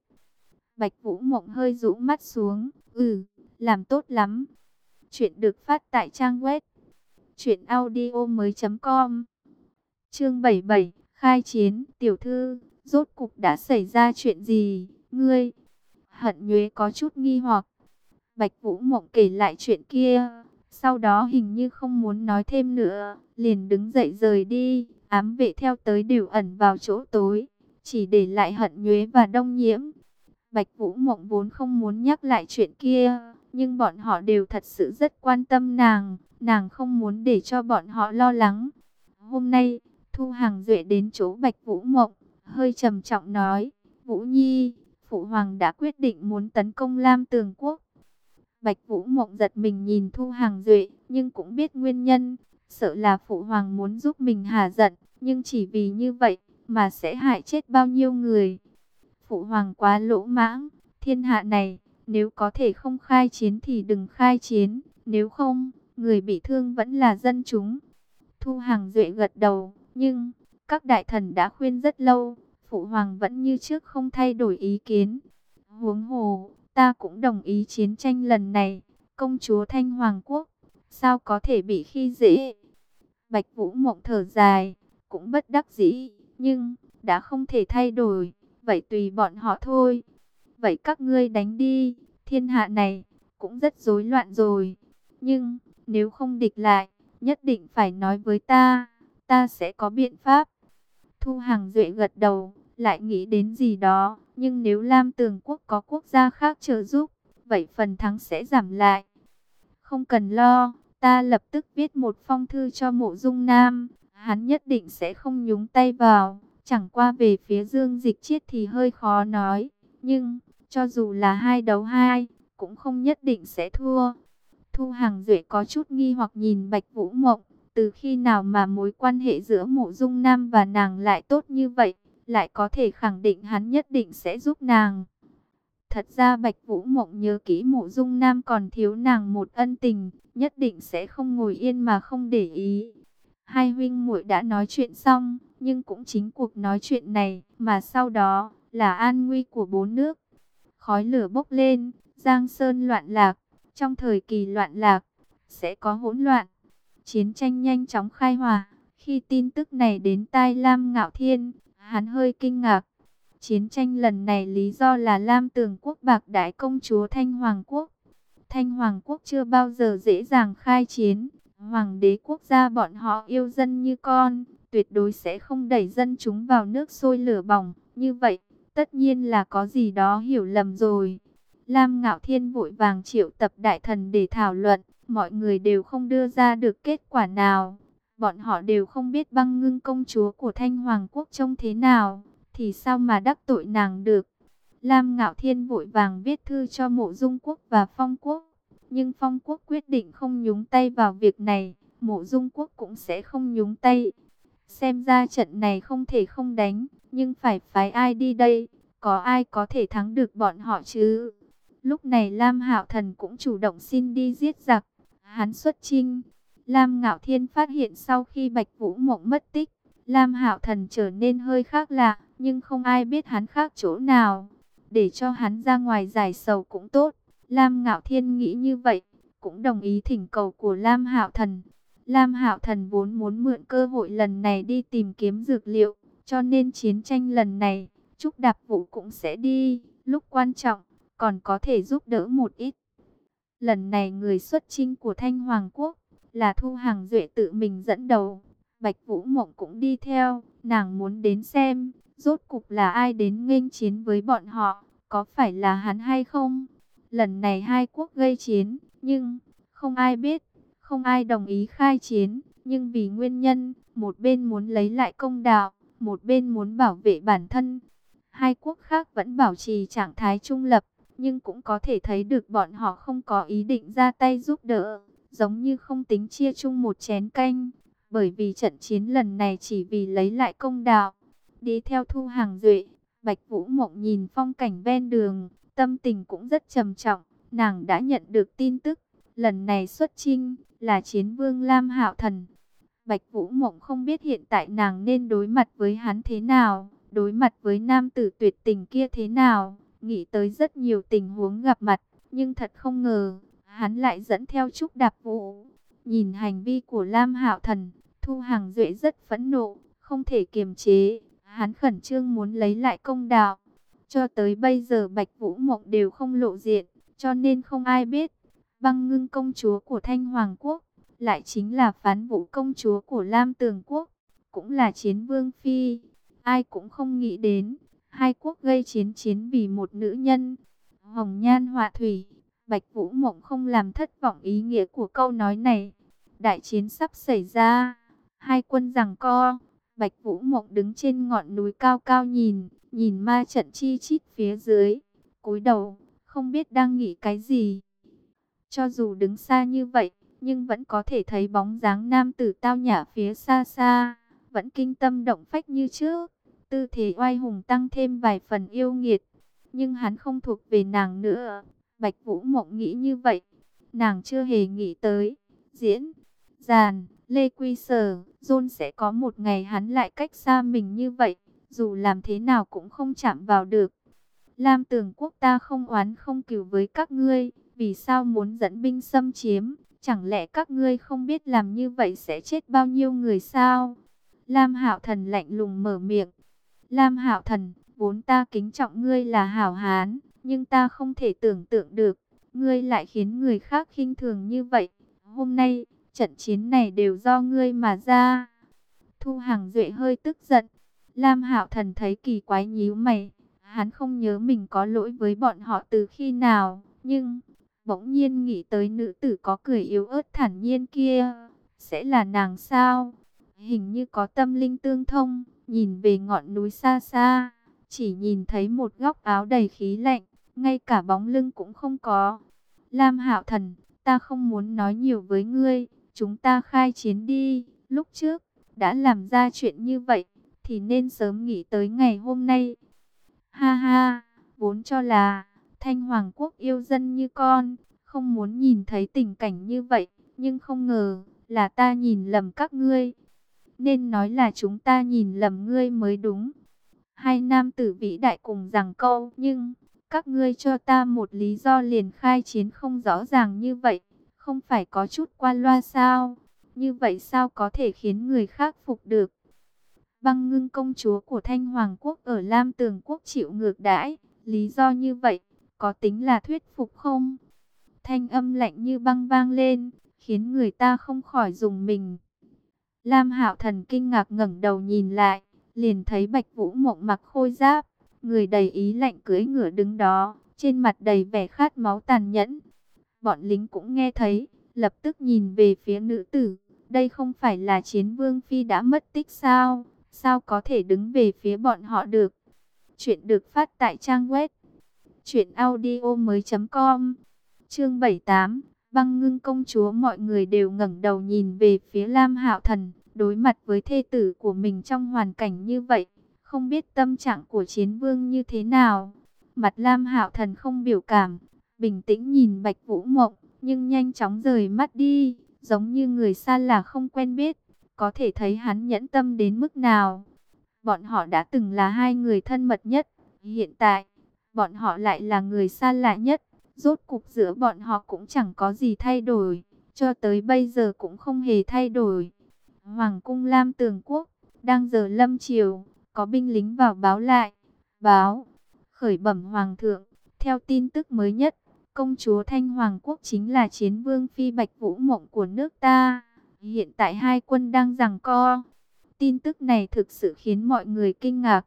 Bạch Vũ Mộng hơi rũ mắt xuống. Ừ, làm tốt lắm. Chuyện được phát tại trang web. Chuyện audio mới com. Chương 77, khai chiến, tiểu thư, rốt cục đã xảy ra chuyện gì, ngươi? Hận nhuế có chút nghi hoặc. Bạch Vũ Mộng kể lại chuyện kia, sau đó hình như không muốn nói thêm nữa, liền đứng dậy rời đi, ám vệ theo tới đều ẩn vào chỗ tối, chỉ để lại hận nhuế và đông nhiễm. Bạch Vũ Mộng vốn không muốn nhắc lại chuyện kia, nhưng bọn họ đều thật sự rất quan tâm nàng, nàng không muốn để cho bọn họ lo lắng. Hôm nay, Thu Hàng Duệ đến chỗ Bạch Vũ Mộng, hơi trầm trọng nói, Vũ Nhi, Phụ Hoàng đã quyết định muốn tấn công Lam Tường Quốc. Bạch Vũ Mộng giật mình nhìn Thu Hàng Duệ, nhưng cũng biết nguyên nhân, sợ là Phụ Hoàng muốn giúp mình hà giận, nhưng chỉ vì như vậy mà sẽ hại chết bao nhiêu người. Phụ Hoàng quá lỗ mãng, thiên hạ này, nếu có thể không khai chiến thì đừng khai chiến, nếu không, người bị thương vẫn là dân chúng. Thu Hàng Duệ gật đầu, nhưng các đại thần đã khuyên rất lâu, Phụ Hoàng vẫn như trước không thay đổi ý kiến. Huống hồ, ta cũng đồng ý chiến tranh lần này, công chúa Thanh Hoàng Quốc, sao có thể bị khi dễ. Bạch Vũ Mộng thở dài, cũng bất đắc dĩ, nhưng đã không thể thay đổi, vậy tùy bọn họ thôi. Vậy các ngươi đánh đi, thiên hạ này cũng rất rối loạn rồi. Nhưng nếu không địch lại, nhất định phải nói với ta, ta sẽ có biện pháp. Thu Hàng Duệ gật đầu, lại nghĩ đến gì đó, nhưng nếu Lam Tường Quốc có quốc gia khác trợ giúp, vậy phần thắng sẽ giảm lại. Không cần lo, ta lập tức viết một phong thư cho mộ dung nam, hắn nhất định sẽ không nhúng tay vào, chẳng qua về phía dương dịch chiết thì hơi khó nói, nhưng cho dù là hai đấu hai, cũng không nhất định sẽ thua. Thu Hàng Duệ có chút nghi hoặc nhìn Bạch Vũ Mộng, từ khi nào mà mối quan hệ giữa mộ dung nam và nàng lại tốt như vậy, lại có thể khẳng định hắn nhất định sẽ giúp nàng. Thật ra Bạch Vũ Mộng nhớ kỹ mộ dung nam còn thiếu nàng một ân tình, nhất định sẽ không ngồi yên mà không để ý. Hai huynh muội đã nói chuyện xong, nhưng cũng chính cuộc nói chuyện này mà sau đó là an nguy của bốn nước. Khói lửa bốc lên, Giang Sơn loạn lạc, trong thời kỳ loạn lạc sẽ có hỗn loạn. Chiến tranh nhanh chóng khai hòa, khi tin tức này đến tai Lam Ngạo Thiên, hắn hơi kinh ngạc. Chiến tranh lần này lý do là Lam Tường Quốc bạc đại công chúa Thanh Hoàng Quốc. Thanh Hoàng Quốc chưa bao giờ dễ dàng khai chiến. Hoàng đế quốc gia bọn họ yêu dân như con, tuyệt đối sẽ không đẩy dân chúng vào nước sôi lửa bỏng. Như vậy, tất nhiên là có gì đó hiểu lầm rồi. Lam Ngạo Thiên vội vàng triệu tập đại thần để thảo luận, mọi người đều không đưa ra được kết quả nào. Bọn họ đều không biết băng ngưng công chúa của Thanh Hoàng Quốc trông thế nào, thì sao mà đắc tội nàng được. Lam Ngạo Thiên vội vàng viết thư cho mộ dung quốc và phong quốc, nhưng phong quốc quyết định không nhúng tay vào việc này, mộ dung quốc cũng sẽ không nhúng tay. Xem ra trận này không thể không đánh, nhưng phải phái ai đi đây, có ai có thể thắng được bọn họ chứ? Lúc này Lam Hạo Thần cũng chủ động xin đi giết giặc, hắn xuất chinh. Lam Ngạo Thiên phát hiện sau khi Bạch Vũ Mộng mất tích, Lam Hạo Thần trở nên hơi khác lạ, nhưng không ai biết hắn khác chỗ nào. Để cho hắn ra ngoài giải sầu cũng tốt. Lam Ngạo Thiên nghĩ như vậy, cũng đồng ý thỉnh cầu của Lam Hạo Thần. Lam Hạo Thần vốn muốn mượn cơ hội lần này đi tìm kiếm dược liệu, cho nên chiến tranh lần này, Trúc Đạp Vũ cũng sẽ đi, lúc quan trọng, còn có thể giúp đỡ một ít. Lần này người xuất chinh của Thanh Hoàng Quốc là Thu Hàng Duệ tự mình dẫn đầu. Bạch Vũ Mộng cũng đi theo, nàng muốn đến xem, rốt cục là ai đến nghênh chiến với bọn họ, có phải là hắn hay không? Lần này hai quốc gây chiến, nhưng không ai biết, không ai đồng ý khai chiến, nhưng vì nguyên nhân, một bên muốn lấy lại công đạo, một bên muốn bảo vệ bản thân. Hai quốc khác vẫn bảo trì trạng thái trung lập, nhưng cũng có thể thấy được bọn họ không có ý định ra tay giúp đỡ giống như không tính chia chung một chén canh, bởi vì trận chiến lần này chỉ vì lấy lại công đạo. Đi theo Thu Hàng Duệ, Bạch Vũ Mộng nhìn phong cảnh ven đường, tâm tình cũng rất trầm trọng. Nàng đã nhận được tin tức, lần này xuất chinh là chiến vương Lam Hạo Thần. Bạch Vũ Mộng không biết hiện tại nàng nên đối mặt với hắn thế nào, đối mặt với nam tử tuyệt tình kia thế nào, nghĩ tới rất nhiều tình huống gặp mặt, nhưng thật không ngờ, hắn lại dẫn theo Trúc Đạp Vũ. Nhìn hành vi của Lam Hạo Thần, Thu Hàng Duệ rất phẫn nộ, không thể kiềm chế, hắn khẩn trương muốn lấy lại công đạo. Cho tới bây giờ Bạch Vũ Mộng đều không lộ diện, cho nên không ai biết. Băng ngưng công chúa của Thanh Hoàng Quốc, lại chính là phán vũ công chúa của Lam Tường Quốc, cũng là chiến vương phi. Ai cũng không nghĩ đến, hai quốc gây chiến chiến vì một nữ nhân. Hồng Nhan Họa Thủy, Bạch Vũ Mộng không làm thất vọng ý nghĩa của câu nói này. Đại chiến sắp xảy ra, hai quân giằng co, Bạch Vũ Mộng đứng trên ngọn núi cao cao nhìn, nhìn ma trận chi chít phía dưới, cúi đầu, không biết đang nghĩ cái gì. Cho dù đứng xa như vậy, nhưng vẫn có thể thấy bóng dáng nam tử tao nhã phía xa xa, vẫn kinh tâm động phách như trước, tư thế oai hùng tăng thêm vài phần yêu nghiệt, nhưng hắn không thuộc về nàng nữa. Bạch Vũ Mộng nghĩ như vậy, nàng chưa hề nghĩ tới, diễn, giàn, Lê Quy Sở, John sẽ có một ngày hắn lại cách xa mình như vậy, dù làm thế nào cũng không chạm vào được. Lam Tường Quốc ta không oán không cừu với các ngươi, vì sao muốn dẫn binh xâm chiếm, chẳng lẽ các ngươi không biết làm như vậy sẽ chết bao nhiêu người sao? Lam Hạo Thần lạnh lùng mở miệng. Lam Hạo Thần, vốn ta kính trọng ngươi là hảo hán, nhưng ta không thể tưởng tượng được, ngươi lại khiến người khác khinh thường như vậy. Hôm nay, trận chiến này đều do ngươi mà ra. Thu Hằng Duệ hơi tức giận. Lam Hạo Thần thấy kỳ quái nhíu mày, hắn không nhớ mình có lỗi với bọn họ từ khi nào, nhưng bỗng nhiên nghĩ tới nữ tử có cười yếu ớt thản nhiên kia, sẽ là nàng sao? Hình như có tâm linh tương thông, nhìn về ngọn núi xa xa, chỉ nhìn thấy một góc áo đầy khí lạnh, ngay cả bóng lưng cũng không có. Lam Hạo Thần, ta không muốn nói nhiều với ngươi, chúng ta khai chiến đi, lúc trước, đã làm ra chuyện như vậy, thì nên sớm nghĩ tới ngày hôm nay. Ha ha, vốn cho là, Thanh Hoàng Quốc yêu dân như con, không muốn nhìn thấy tình cảnh như vậy, nhưng không ngờ, là ta nhìn lầm các ngươi. Nên nói là chúng ta nhìn lầm ngươi mới đúng. Hai nam tử vĩ đại cùng rằng câu, nhưng, các ngươi cho ta một lý do liền khai chiến không rõ ràng như vậy không phải có chút qua loa sao? Như vậy sao có thể khiến người khác phục được? Băng ngưng công chúa của Thanh Hoàng Quốc ở Lam Tường Quốc chịu ngược đãi, lý do như vậy, có tính là thuyết phục không? Thanh âm lạnh như băng vang lên, khiến người ta không khỏi dùng mình. Lam Hạo Thần kinh ngạc ngẩng đầu nhìn lại, liền thấy Bạch Vũ Mộng mặc khôi giáp, người đầy ý lạnh cưỡi ngựa đứng đó, trên mặt đầy vẻ khát máu tàn nhẫn, Bọn lính cũng nghe thấy, lập tức nhìn về phía nữ tử. Đây không phải là chiến vương phi đã mất tích sao? Sao có thể đứng về phía bọn họ được? Chuyện được phát tại trang web truyệnaudiomoi.com. Chương 78, Băng Ngưng công chúa mọi người đều ngẩng đầu nhìn về phía Lam Hạo Thần, đối mặt với thê tử của mình trong hoàn cảnh như vậy, không biết tâm trạng của chiến vương như thế nào. Mặt Lam Hạo Thần không biểu cảm, bình tĩnh nhìn Bạch Vũ Mộng, nhưng nhanh chóng rời mắt đi, giống như người xa lạ không quen biết, có thể thấy hắn nhẫn tâm đến mức nào. Bọn họ đã từng là hai người thân mật nhất, hiện tại, bọn họ lại là người xa lạ nhất, rốt cục giữa bọn họ cũng chẳng có gì thay đổi, cho tới bây giờ cũng không hề thay đổi. Hoàng cung Lam Tường Quốc, đang giờ lâm chiều, có binh lính vào báo lại, báo, khởi bẩm Hoàng thượng, theo tin tức mới nhất, Công chúa Thanh Hoàng Quốc chính là chiến vương phi Bạch Vũ Mộng của nước ta. Hiện tại hai quân đang giằng co. Tin tức này thực sự khiến mọi người kinh ngạc.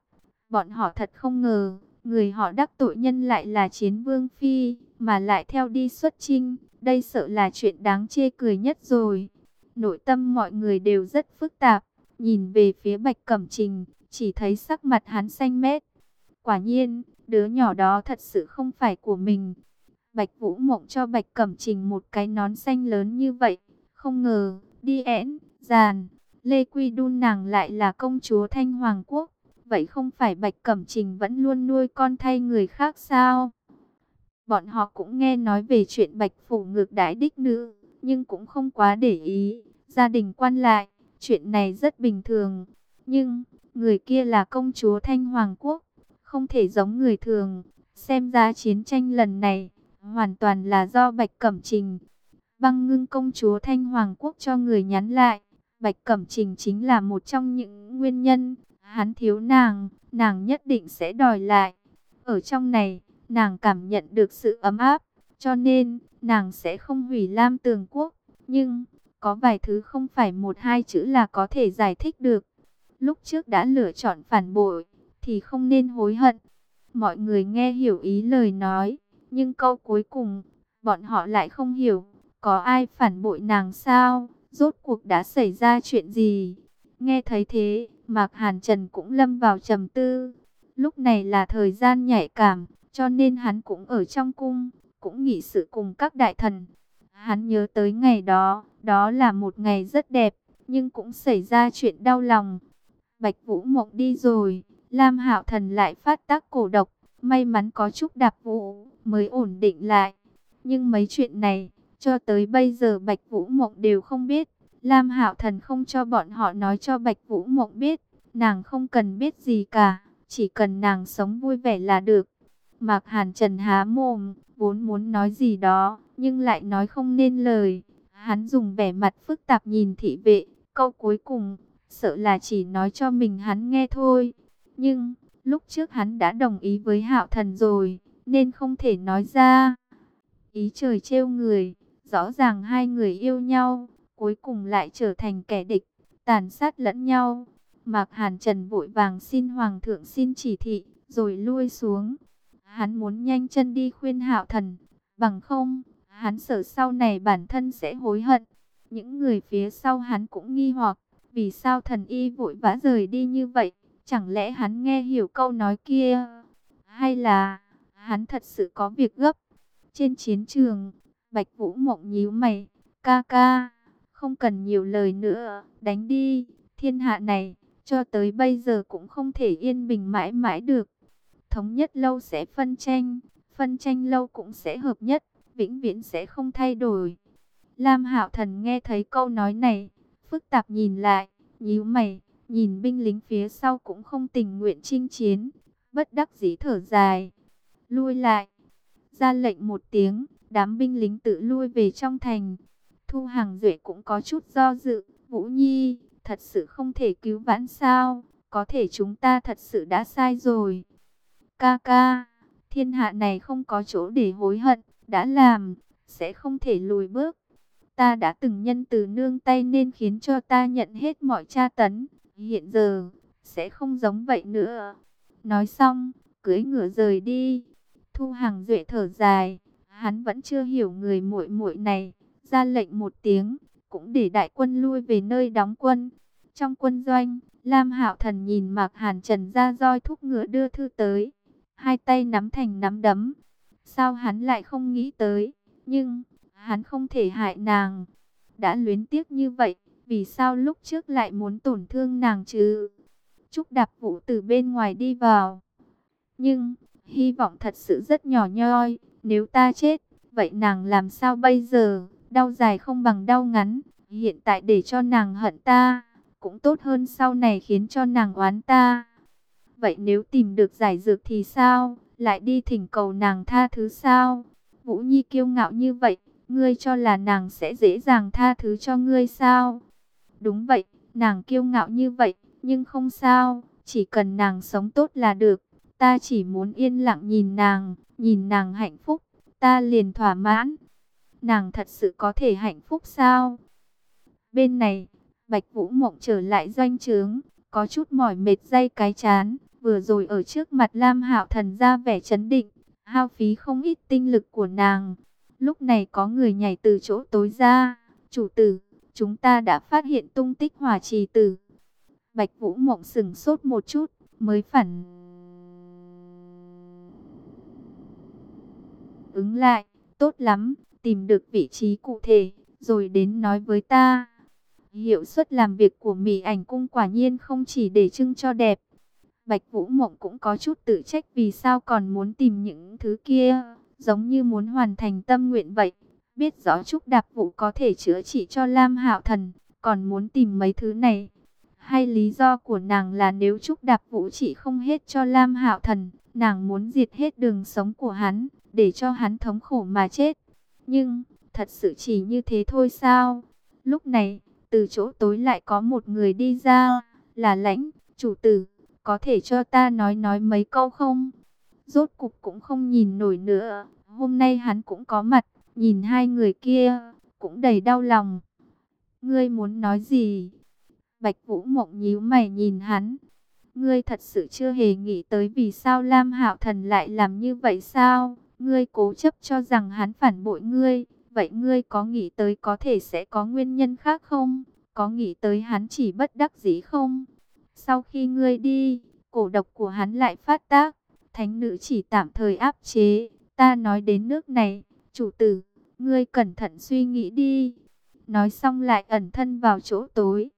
Bọn họ thật không ngờ, người họ đắc tội nhân lại là chiến vương phi, mà lại theo đi xuất chinh. Đây sợ là chuyện đáng chê cười nhất rồi. Nội tâm mọi người đều rất phức tạp. Nhìn về phía Bạch Cẩm Trình, chỉ thấy sắc mặt hắn xanh mét. Quả nhiên, đứa nhỏ đó thật sự không phải của mình. Bạch Vũ Mộng cho Bạch Cẩm Trình một cái nón xanh lớn như vậy. Không ngờ, đi ẽn giàn, Lê Quy Đun nàng lại là công chúa Thanh Hoàng Quốc. Vậy không phải Bạch Cẩm Trình vẫn luôn nuôi con thay người khác sao? Bọn họ cũng nghe nói về chuyện Bạch Phủ ngược đãi đích nữ, nhưng cũng không quá để ý. Gia đình quan lại, chuyện này rất bình thường. Nhưng, người kia là công chúa Thanh Hoàng Quốc, không thể giống người thường. Xem ra chiến tranh lần này, hoàn toàn là do Bạch Cẩm Trình. Băng ngưng công chúa Thanh Hoàng Quốc cho người nhắn lại. Bạch Cẩm Trình chính là một trong những nguyên nhân. Hắn thiếu nàng, nàng nhất định sẽ đòi lại. Ở trong này, nàng cảm nhận được sự ấm áp. Cho nên, nàng sẽ không hủy Lam Tường Quốc. Nhưng, có vài thứ không phải một hai chữ là có thể giải thích được. Lúc trước đã lựa chọn phản bội, thì không nên hối hận. Mọi người nghe hiểu ý lời nói, nhưng câu cuối cùng, bọn họ lại không hiểu. Có ai phản bội nàng sao? Rốt cuộc đã xảy ra chuyện gì? Nghe thấy thế, Mạc Hàn Trần cũng lâm vào trầm tư. Lúc này là thời gian nhạy cảm, cho nên hắn cũng ở trong cung, cũng nghị sự cùng các đại thần. Hắn nhớ tới ngày đó, đó là một ngày rất đẹp, nhưng cũng xảy ra chuyện đau lòng. Bạch Vũ Mộng đi rồi, Lam Hạo Thần lại phát tác cổ độc, may mắn có chút đạp vũ mới ổn định lại. Nhưng mấy chuyện này, cho tới bây giờ Bạch Vũ Mộng đều không biết. Lam Hạo Thần không cho bọn họ nói cho Bạch Vũ Mộng biết, nàng không cần biết gì cả, chỉ cần nàng sống vui vẻ là được. Mạc Hàn Trần há mồm, vốn muốn nói gì đó, nhưng lại nói không nên lời. Hắn dùng vẻ mặt phức tạp nhìn thị vệ, câu cuối cùng, sợ là chỉ nói cho mình hắn nghe thôi. Nhưng, lúc trước hắn đã đồng ý với hạo thần rồi, nên không thể nói ra. Ý trời trêu người, rõ ràng hai người yêu nhau, cuối cùng lại trở thành kẻ địch, tàn sát lẫn nhau. Mạc Hàn Trần vội vàng xin Hoàng thượng xin chỉ thị, rồi lui xuống. Hắn muốn nhanh chân đi khuyên hạo thần, bằng không, hắn sợ sau này bản thân sẽ hối hận. Những người phía sau hắn cũng nghi hoặc, vì sao thần y vội vã rời đi như vậy? Chẳng lẽ hắn nghe hiểu câu nói kia? Hay là hắn thật sự có việc gấp? Trên chiến trường, Bạch Vũ Mộng nhíu mày, ca ca, không cần nhiều lời nữa, đánh đi, thiên hạ này, cho tới bây giờ cũng không thể yên bình mãi mãi được. Thống nhất lâu sẽ phân tranh, phân tranh lâu cũng sẽ hợp nhất, vĩnh viễn sẽ không thay đổi. Lam Hạo Thần nghe thấy câu nói này, phức tạp nhìn lại, nhíu mày, nhìn binh lính phía sau cũng không tình nguyện chinh chiến, bất đắc dĩ thở dài, lui lại, ra lệnh một tiếng, đám binh lính tự lui về trong thành. Thu Hàng Duệ cũng có chút do dự, Vũ Nhi, thật sự không thể cứu vãn sao, có thể chúng ta thật sự đã sai rồi. Ca ca, thiên hạ này không có chỗ để hối hận, đã làm, sẽ không thể lùi bước. Ta đã từng nhân từ nương tay nên khiến cho ta nhận hết mọi tra tấn, hiện giờ, sẽ không giống vậy nữa. Nói xong, cưới ngựa rời đi. Thu Hàng Duệ thở dài, hắn vẫn chưa hiểu người muội muội này, ra lệnh một tiếng, cũng để đại quân lui về nơi đóng quân. Trong quân doanh, Lam Hạo Thần nhìn Mạc Hàn Trần ra roi thúc ngựa đưa thư tới, hai tay nắm thành nắm đấm. Sao hắn lại không nghĩ tới, nhưng hắn không thể hại nàng. Đã luyến tiếc như vậy, vì sao lúc trước lại muốn tổn thương nàng chứ? Trúc đạp vũ từ bên ngoài đi vào. Nhưng, hy vọng thật sự rất nhỏ nhoi, nếu ta chết, vậy nàng làm sao bây giờ? Đau dài không bằng đau ngắn, hiện tại để cho nàng hận ta, cũng tốt hơn sau này khiến cho nàng oán ta. Vậy nếu tìm được giải dược thì sao? Lại đi thỉnh cầu nàng tha thứ sao? Vũ Nhi kiêu ngạo như vậy, ngươi cho là nàng sẽ dễ dàng tha thứ cho ngươi sao? Đúng vậy, nàng kiêu ngạo như vậy, nhưng không sao, chỉ cần nàng sống tốt là được. Ta chỉ muốn yên lặng nhìn nàng, nhìn nàng hạnh phúc, ta liền thỏa mãn. Nàng thật sự có thể hạnh phúc sao? Bên này, Bạch Vũ Mộng trở lại doanh trướng, có chút mỏi mệt dây cái chán, vừa rồi ở trước mặt Lam Hạo Thần ra vẻ chấn định, hao phí không ít tinh lực của nàng. Lúc này có người nhảy từ chỗ tối ra, "Chủ tử, chúng ta đã phát hiện tung tích Hỏa Trì tử." Bạch Vũ Mộng sững sốt một chút, mới phản ứng lại, "Tốt lắm, tìm được vị trí cụ thể, rồi đến nói với ta." Hiệu suất làm việc của Mỹ ảnh cung quả nhiên không chỉ để trưng cho đẹp, Bạch Vũ Mộng cũng có chút tự trách vì sao còn muốn tìm những thứ kia, giống như muốn hoàn thành tâm nguyện vậy. Biết rõ Trúc Đạp Vũ có thể chữa trị cho Lam Hạo Thần, còn muốn tìm mấy thứ này. Hay lý do của nàng là nếu Trúc Đạp Vũ trị không hết cho Lam Hạo Thần, nàng muốn diệt hết đường sống của hắn, để cho hắn thống khổ mà chết. Nhưng, thật sự chỉ như thế thôi sao? Lúc này, từ chỗ tối lại có một người đi ra, là lãnh, chủ tử, có thể cho ta nói nói mấy câu không? Rốt cục cũng không nhìn nổi nữa, hôm nay hắn cũng có mặt, nhìn hai người kia, cũng đầy đau lòng. Ngươi muốn nói gì? Bạch Vũ Mộng nhíu mày nhìn hắn. Ngươi thật sự chưa hề nghĩ tới vì sao Lam Hạo Thần lại làm như vậy sao? Ngươi cố chấp cho rằng hắn phản bội ngươi, vậy ngươi có nghĩ tới có thể sẽ có nguyên nhân khác không? Có nghĩ tới hắn chỉ bất đắc dĩ không? Sau khi ngươi đi, cổ độc của hắn lại phát tác, thánh nữ chỉ tạm thời áp chế. Ta nói đến nước này, chủ tử, ngươi cẩn thận suy nghĩ đi. Nói xong lại ẩn thân vào chỗ tối.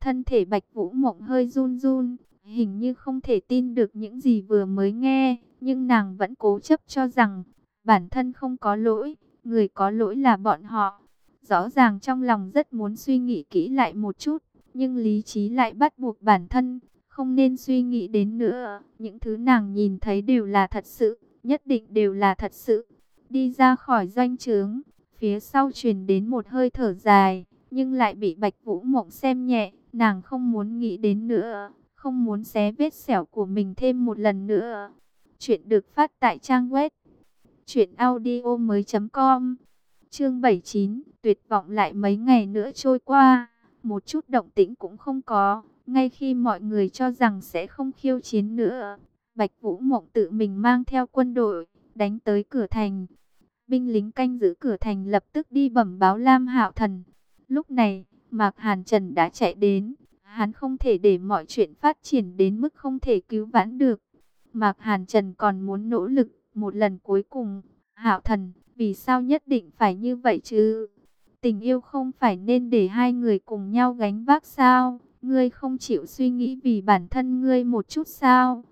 Thân thể Bạch Vũ Mộng hơi run run, hình như không thể tin được những gì vừa mới nghe, nhưng nàng vẫn cố chấp cho rằng bản thân không có lỗi, người có lỗi là bọn họ. Rõ ràng trong lòng rất muốn suy nghĩ kỹ lại một chút, nhưng lý trí lại bắt buộc bản thân, không nên suy nghĩ đến nữa. Những thứ nàng nhìn thấy đều là thật sự, nhất định đều là thật sự. Đi ra khỏi doanh trướng, phía sau truyền đến một hơi thở dài, nhưng lại bị Bạch Vũ Mộng xem nhẹ, nàng không muốn nghĩ đến nữa, không muốn xé vết sẹo của mình thêm một lần nữa. Chuyện được phát tại trang web truyệnaudiomoi.com. Chương 79, tuyệt vọng lại mấy ngày nữa trôi qua, một chút động tĩnh cũng không có, ngay khi mọi người cho rằng sẽ không khiêu chiến nữa, Bạch Vũ Mộng tự mình mang theo quân đội đánh tới cửa thành. Binh lính canh giữ cửa thành lập tức đi bẩm báo Lam Hạo Thần. Lúc này, Mạc Hàn Trần đã chạy đến, hắn không thể để mọi chuyện phát triển đến mức không thể cứu vãn được. Mạc Hàn Trần còn muốn nỗ lực một lần cuối cùng. Hạo Thần, vì sao nhất định phải như vậy chứ? Tình yêu không phải nên để hai người cùng nhau gánh vác sao? Ngươi không chịu suy nghĩ vì bản thân ngươi một chút sao?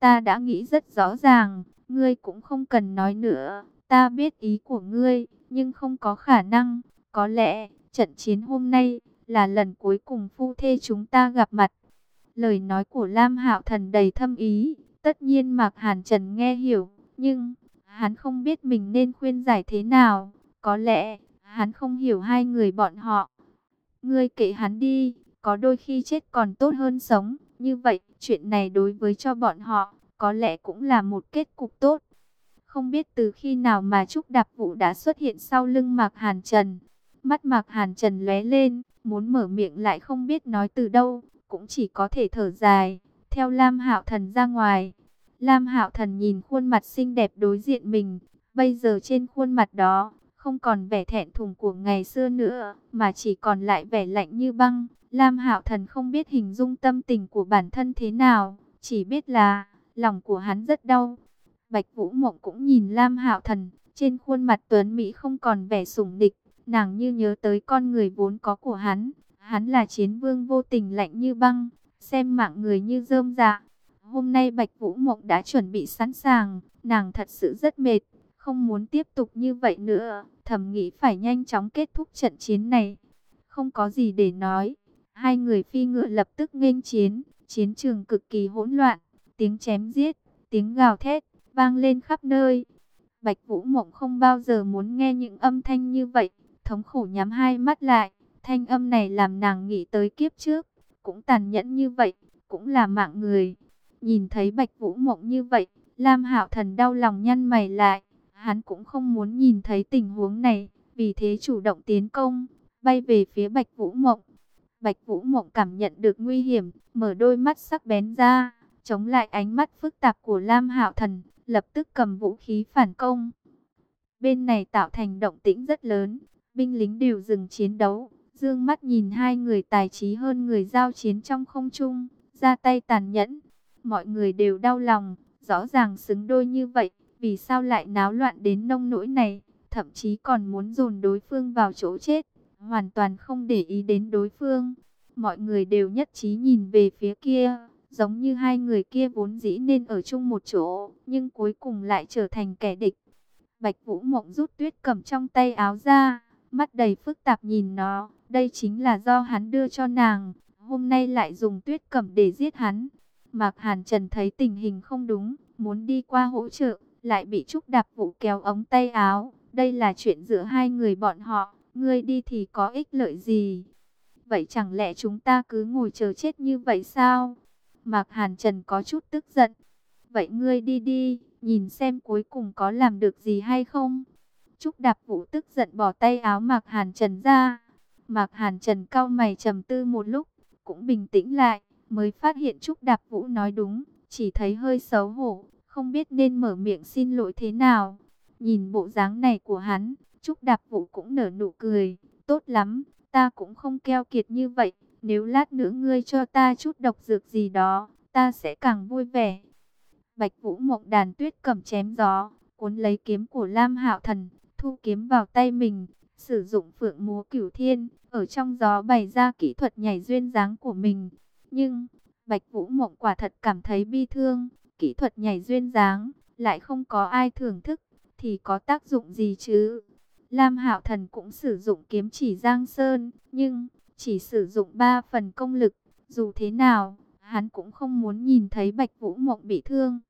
Ta đã nghĩ rất rõ ràng, ngươi cũng không cần nói nữa. Ta biết ý của ngươi, nhưng không có khả năng. Có lẽ, trận chiến hôm nay là lần cuối cùng phu thê chúng ta gặp mặt. Lời nói của Lam Hạo Thần đầy thâm ý, tất nhiên Mạc Hàn Trần nghe hiểu, nhưng hắn không biết mình nên khuyên giải thế nào. Có lẽ, hắn không hiểu hai người bọn họ. Ngươi kệ hắn đi, có đôi khi chết còn tốt hơn sống. Như vậy, chuyện này đối với cho bọn họ, có lẽ cũng là một kết cục tốt. Không biết từ khi nào mà Trúc Đạp Vũ đã xuất hiện sau lưng Mạc Hàn Trần. Mắt Mạc Hàn Trần lóe lên, muốn mở miệng lại không biết nói từ đâu, cũng chỉ có thể thở dài, theo Lam Hạo Thần ra ngoài. Lam Hạo Thần nhìn khuôn mặt xinh đẹp đối diện mình, bây giờ trên khuôn mặt đó, không còn vẻ thẹn thùng của ngày xưa nữa, mà chỉ còn lại vẻ lạnh như băng. Lam Hạo Thần không biết hình dung tâm tình của bản thân thế nào, chỉ biết là lòng của hắn rất đau. Bạch Vũ Mộng cũng nhìn Lam Hạo Thần, trên khuôn mặt tuấn mỹ không còn vẻ sủng địch, nàng như nhớ tới con người vốn có của hắn, hắn là chiến vương vô tình lạnh như băng, xem mạng người như rơm dạ. Hôm nay Bạch Vũ Mộng đã chuẩn bị sẵn sàng, nàng thật sự rất mệt, không muốn tiếp tục như vậy nữa, thầm nghĩ phải nhanh chóng kết thúc trận chiến này. Không có gì để nói, hai người phi ngựa lập tức nghênh chiến, chiến trường cực kỳ hỗn loạn, tiếng chém giết, tiếng gào thét, vang lên khắp nơi. Bạch Vũ Mộng không bao giờ muốn nghe những âm thanh như vậy, thống khổ nhắm hai mắt lại, thanh âm này làm nàng nghĩ tới kiếp trước, cũng tàn nhẫn như vậy, cũng là mạng người. Nhìn thấy Bạch Vũ Mộng như vậy, Lam Hạo Thần đau lòng nhăn mày lại. Hắn cũng không muốn nhìn thấy tình huống này, vì thế chủ động tiến công, bay về phía Bạch Vũ Mộng. Bạch Vũ Mộng cảm nhận được nguy hiểm, mở đôi mắt sắc bén ra, chống lại ánh mắt phức tạp của Lam Hạo Thần, lập tức cầm vũ khí phản công. Bên này tạo thành động tĩnh rất lớn, binh lính đều dừng chiến đấu, dương mắt nhìn hai người tài trí hơn người giao chiến trong không trung, ra tay tàn nhẫn, mọi người đều đau lòng, rõ ràng xứng đôi như vậy, vì sao lại náo loạn đến nông nỗi này, thậm chí còn muốn dồn đối phương vào chỗ chết, hoàn toàn không để ý đến đối phương. Mọi người đều nhất trí nhìn về phía kia, giống như hai người kia vốn dĩ nên ở chung một chỗ, nhưng cuối cùng lại trở thành kẻ địch. Bạch Vũ Mộng rút tuyết cầm trong tay áo ra, mắt đầy phức tạp nhìn nó, đây chính là do hắn đưa cho nàng, hôm nay lại dùng tuyết cẩm để giết hắn. Mạc Hàn Trần thấy tình hình không đúng, muốn đi qua hỗ trợ, lại bị Trúc Đạp Vũ kéo ống tay áo. Đây là chuyện giữa hai người bọn họ, ngươi đi thì có ích lợi gì? Vậy chẳng lẽ chúng ta cứ ngồi chờ chết như vậy sao? Mạc Hàn Trần có chút tức giận. Vậy ngươi đi đi, nhìn xem cuối cùng có làm được gì hay không? Trúc Đạp Vũ tức giận bỏ tay áo Mạc Hàn Trần ra. Mạc Hàn Trần cau mày trầm tư một lúc, cũng bình tĩnh lại, mới phát hiện Trúc Đạp Vũ nói đúng, chỉ thấy hơi xấu hổ, không biết nên mở miệng xin lỗi thế nào. Nhìn bộ dáng này của hắn, Trúc Đạp Vũ cũng nở nụ cười, tốt lắm, ta cũng không keo kiệt như vậy, nếu lát nữa ngươi cho ta chút độc dược gì đó, ta sẽ càng vui vẻ. Bạch Vũ Mộng đàn tuyết cầm chém gió, cuốn lấy kiếm của Lam Hạo Thần, thu kiếm vào tay mình, sử dụng phượng múa cửu thiên, ở trong gió bày ra kỹ thuật nhảy duyên dáng của mình. Nhưng, Bạch Vũ Mộng quả thật cảm thấy bi thương, kỹ thuật nhảy duyên dáng, lại không có ai thưởng thức, thì có tác dụng gì chứ? Lam Hạo Thần cũng sử dụng kiếm chỉ Giang Sơn, nhưng chỉ sử dụng 3 phần công lực, dù thế nào, hắn cũng không muốn nhìn thấy Bạch Vũ Mộng bị thương.